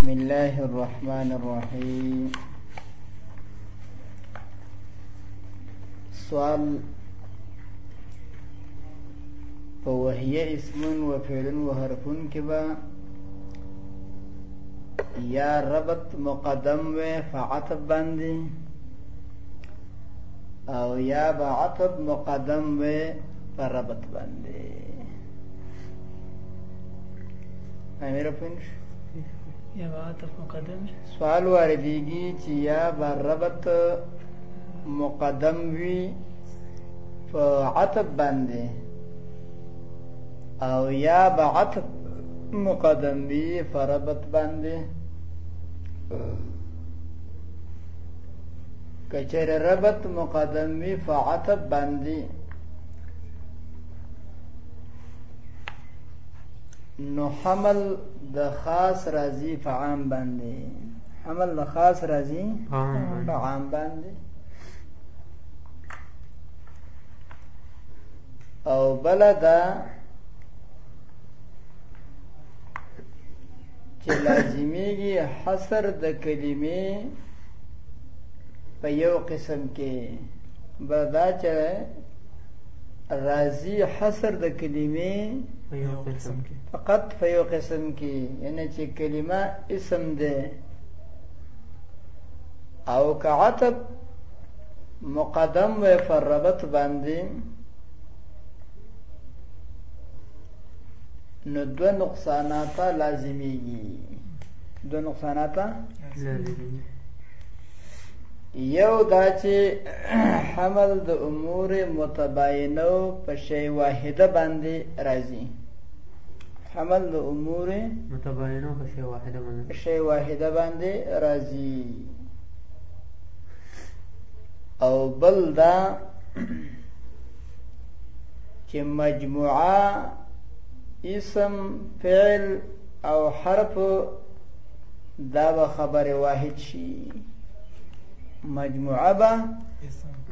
بسم الله الرحمن الرحيم سوال په وحیه اسمون و فعلون و حرفون کې به یا ربط مقدم و فعتب باندې او یا به عتب مقدم و پر ربط باندې امیر پنځ یا عطف مقدم سوال واردېږي چې یا به ربط مقدم وي په عطف باندې او یا به عطف مقدم وي په ربط باندې کچر ربط مقدم وی فعتب باندی نو حمل د خاص راضی په عام باندې حمل د خاص راضی په عام باندې او بل دا چې لازمیږي حصر د کلمې په یو قسم کې بدا چې راځي حصر د کلمې په یو قسم کې فقط په یو قسم کې یعنی چې کلمه اسم ده او کعتب مقدم و پر ربط باندې نو دو نقصانات لازمیږي دو نقصانات لازمیږي یو دا چې حمل د امور متباینو په شی واحده باندې راځي حمل د امور متباینو په شی واحده باندې شی واحده باندې راځي او بل دا چې مجموعه اسم فعل او حرف دا به خبر واحد شي مجموعه به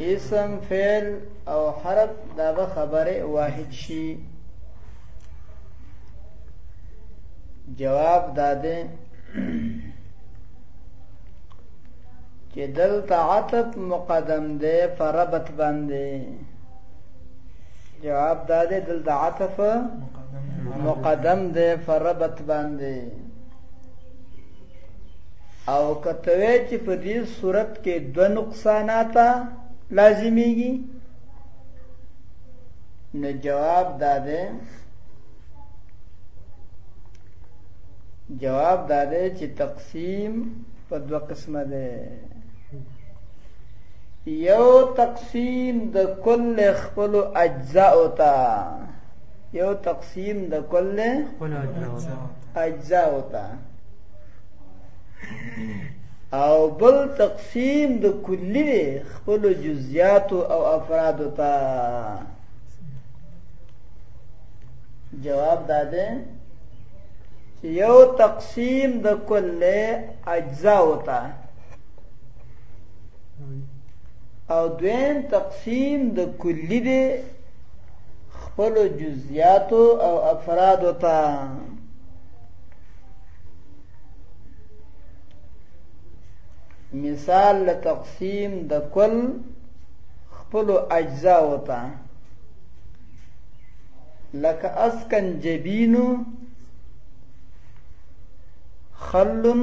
اسم فعل او حرف دا به خبر واحد شي جواب داده چې دلته عطف مقدم دی فربت باندې جواب دا دی دلته عطف مقدم دی فربت باندې او کتوی چې په دې صورت کې دو نقصانات لازمیږي نو جواب دا دی جواب دا دی چې تقسیم په دوه قسمه دی یو تقسیم د کل خپل اجزاء تا یو تقسیم د کل خپل اجزاء تا او بل تقسیم د کلی خپل جزئیات او افراد تا جواب داده یو تقسیم د کل اجزاء تا او دویم تقسیم د کلی دی خپل جزئیاتو او افرادو ته مثال له تقسیم د کل خپل اجزا وتا لکه اسکن جبینو خلن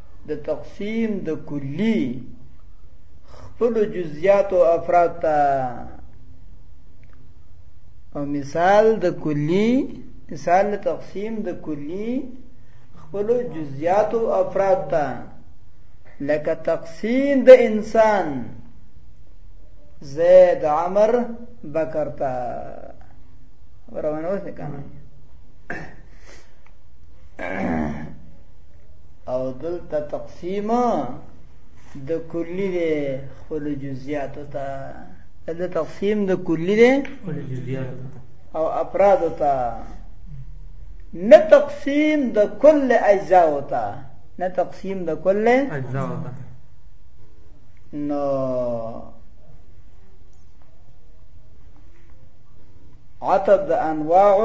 د تقسیم د کلی خپل جزئیات او افراد ته او مثال د کلی مثال د تقسیم د کلی خپل جزئیات او افراد ته لکه تقسیم د انسان زید عمر بکر ته ورونه وسه کنه او دلته تقسیم د کلی دی خپل جزئیات ته د تقسیم د کلی دی خپل جزئیات او افراد ته نه تقسیم د کل اجزا ته نه تقسیم د کل اجزا ته نو عطب د انواع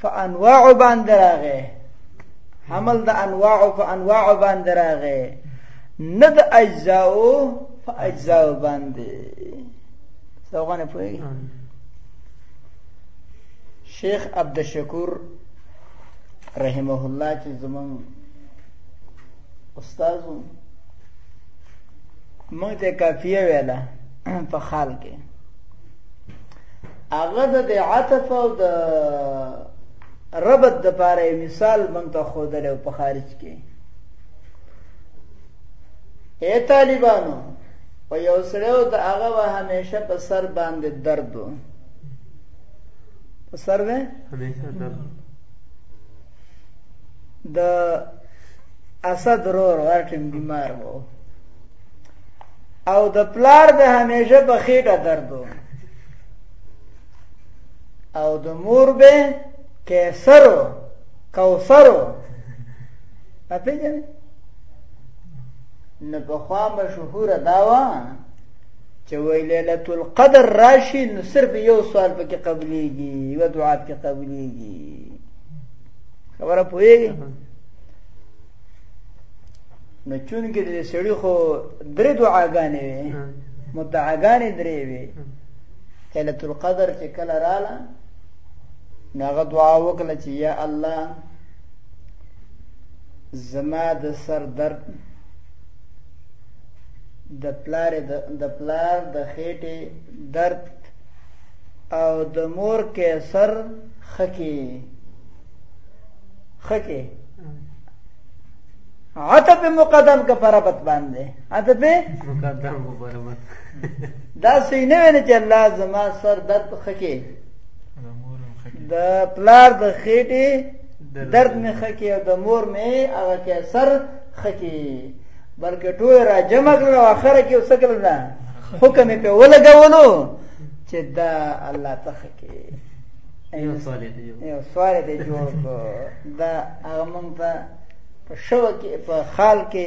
فانواع باندې راغی حمل د انواع په انواع باندې راغی نه د اجزاء په اجزاء باندې څوغانه پوهیږي شیخ عبد الشکور رحمه الله چې زمون استاد موږ ته کافیه ویله په خال کې هغه د عطف او د ربط د پاره یو مثال مونږ ته خودل او په خارج کې اے طالبانو او یو سره او د هغه و همیشه په سر باندې درد و په سر به همیشه درد د اسد رور ورټیم بیمار وو او د پلار به همیشه په خېټه درد و او د مور به کیسرو کوسرو په پیژنې نو په خوا مشهور دا و چې وی ليله القدر راشي نو صرف یو سوال پکې قبليږي یو دعا پکې قبليږي خبره پوهیږي نو چون کې د سړي خو درې دعاګانې وي مدعاګانې درې وي ليله القدر چې کله رااله ناغه دعا وکړه چې یا الله زما د سر درد د پلار د پلار د خېټې درد او د مور کې سر خکې خکې عتب مقدم کا پربت باندې عتب مقدم کو پربت دا صحیح نه ویني چې الله زما سر درد خکې د پلار د خېټې درد مې خکې او د مور مې هغه کې سر خکې بلکې ټول را جمع کړل او اخر کې وسه کړل نه حکم په ولګولو چې دا الله ته خکې یو سوال دی یو سوال دی جوړ کو دا هغه مونږ ته په شو کې په خال کې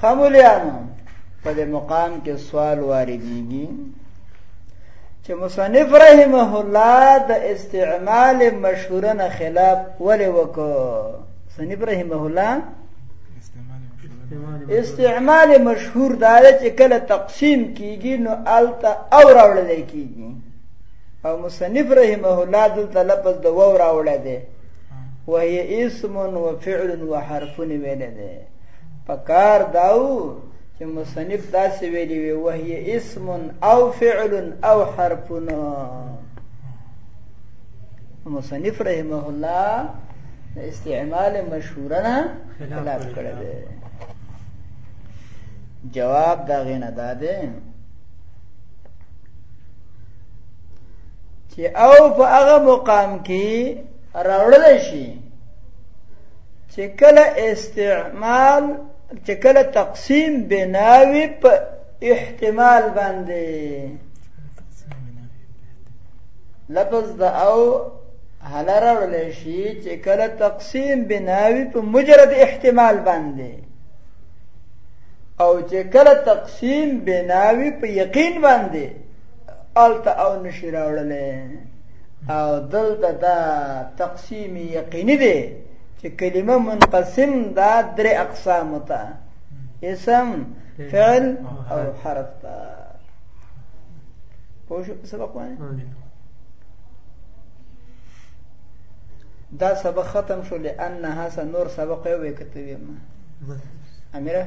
خمولیانو په دې مقام کې سوال واردېږي چې مصنف رحمه الله د استعمال مشهوره نه خلاف ولې وکړ مصنف رحمه الله استعمال مشهور دا چې کله تقسیم کیږي نو الته او راوړل کیږي او مصنف رحمه الله دلته لفظ د وو راوړل دی وهي اسم و فعل و حرف ویل دی پکار داو چې مصنف داسې ویلی وي وهي اسم او فعل او حرف مصنف رحمه الله استعمال مشهورنا خلاف کړی دی جواب دا غینه داده چې او په هغه مقام کې راوړل شي چې کله استعمال چې کله تقسیم بناوي په احتمال باندې لفظ د او هل راوړل شي چې کله تقسیم بناوي په مجرد احتمال باندې او چې کله تقسیم بناوي په یقین باندې الته او نشي راوړلې او دلته دا تقسیم یقیني دی چې کلمه منقسم دا درې اقسام ته اسم فعل او حرف ته پوه شو سبق باندې دا سبق ختم شو لأنها سنور سبق یو وکتویم امره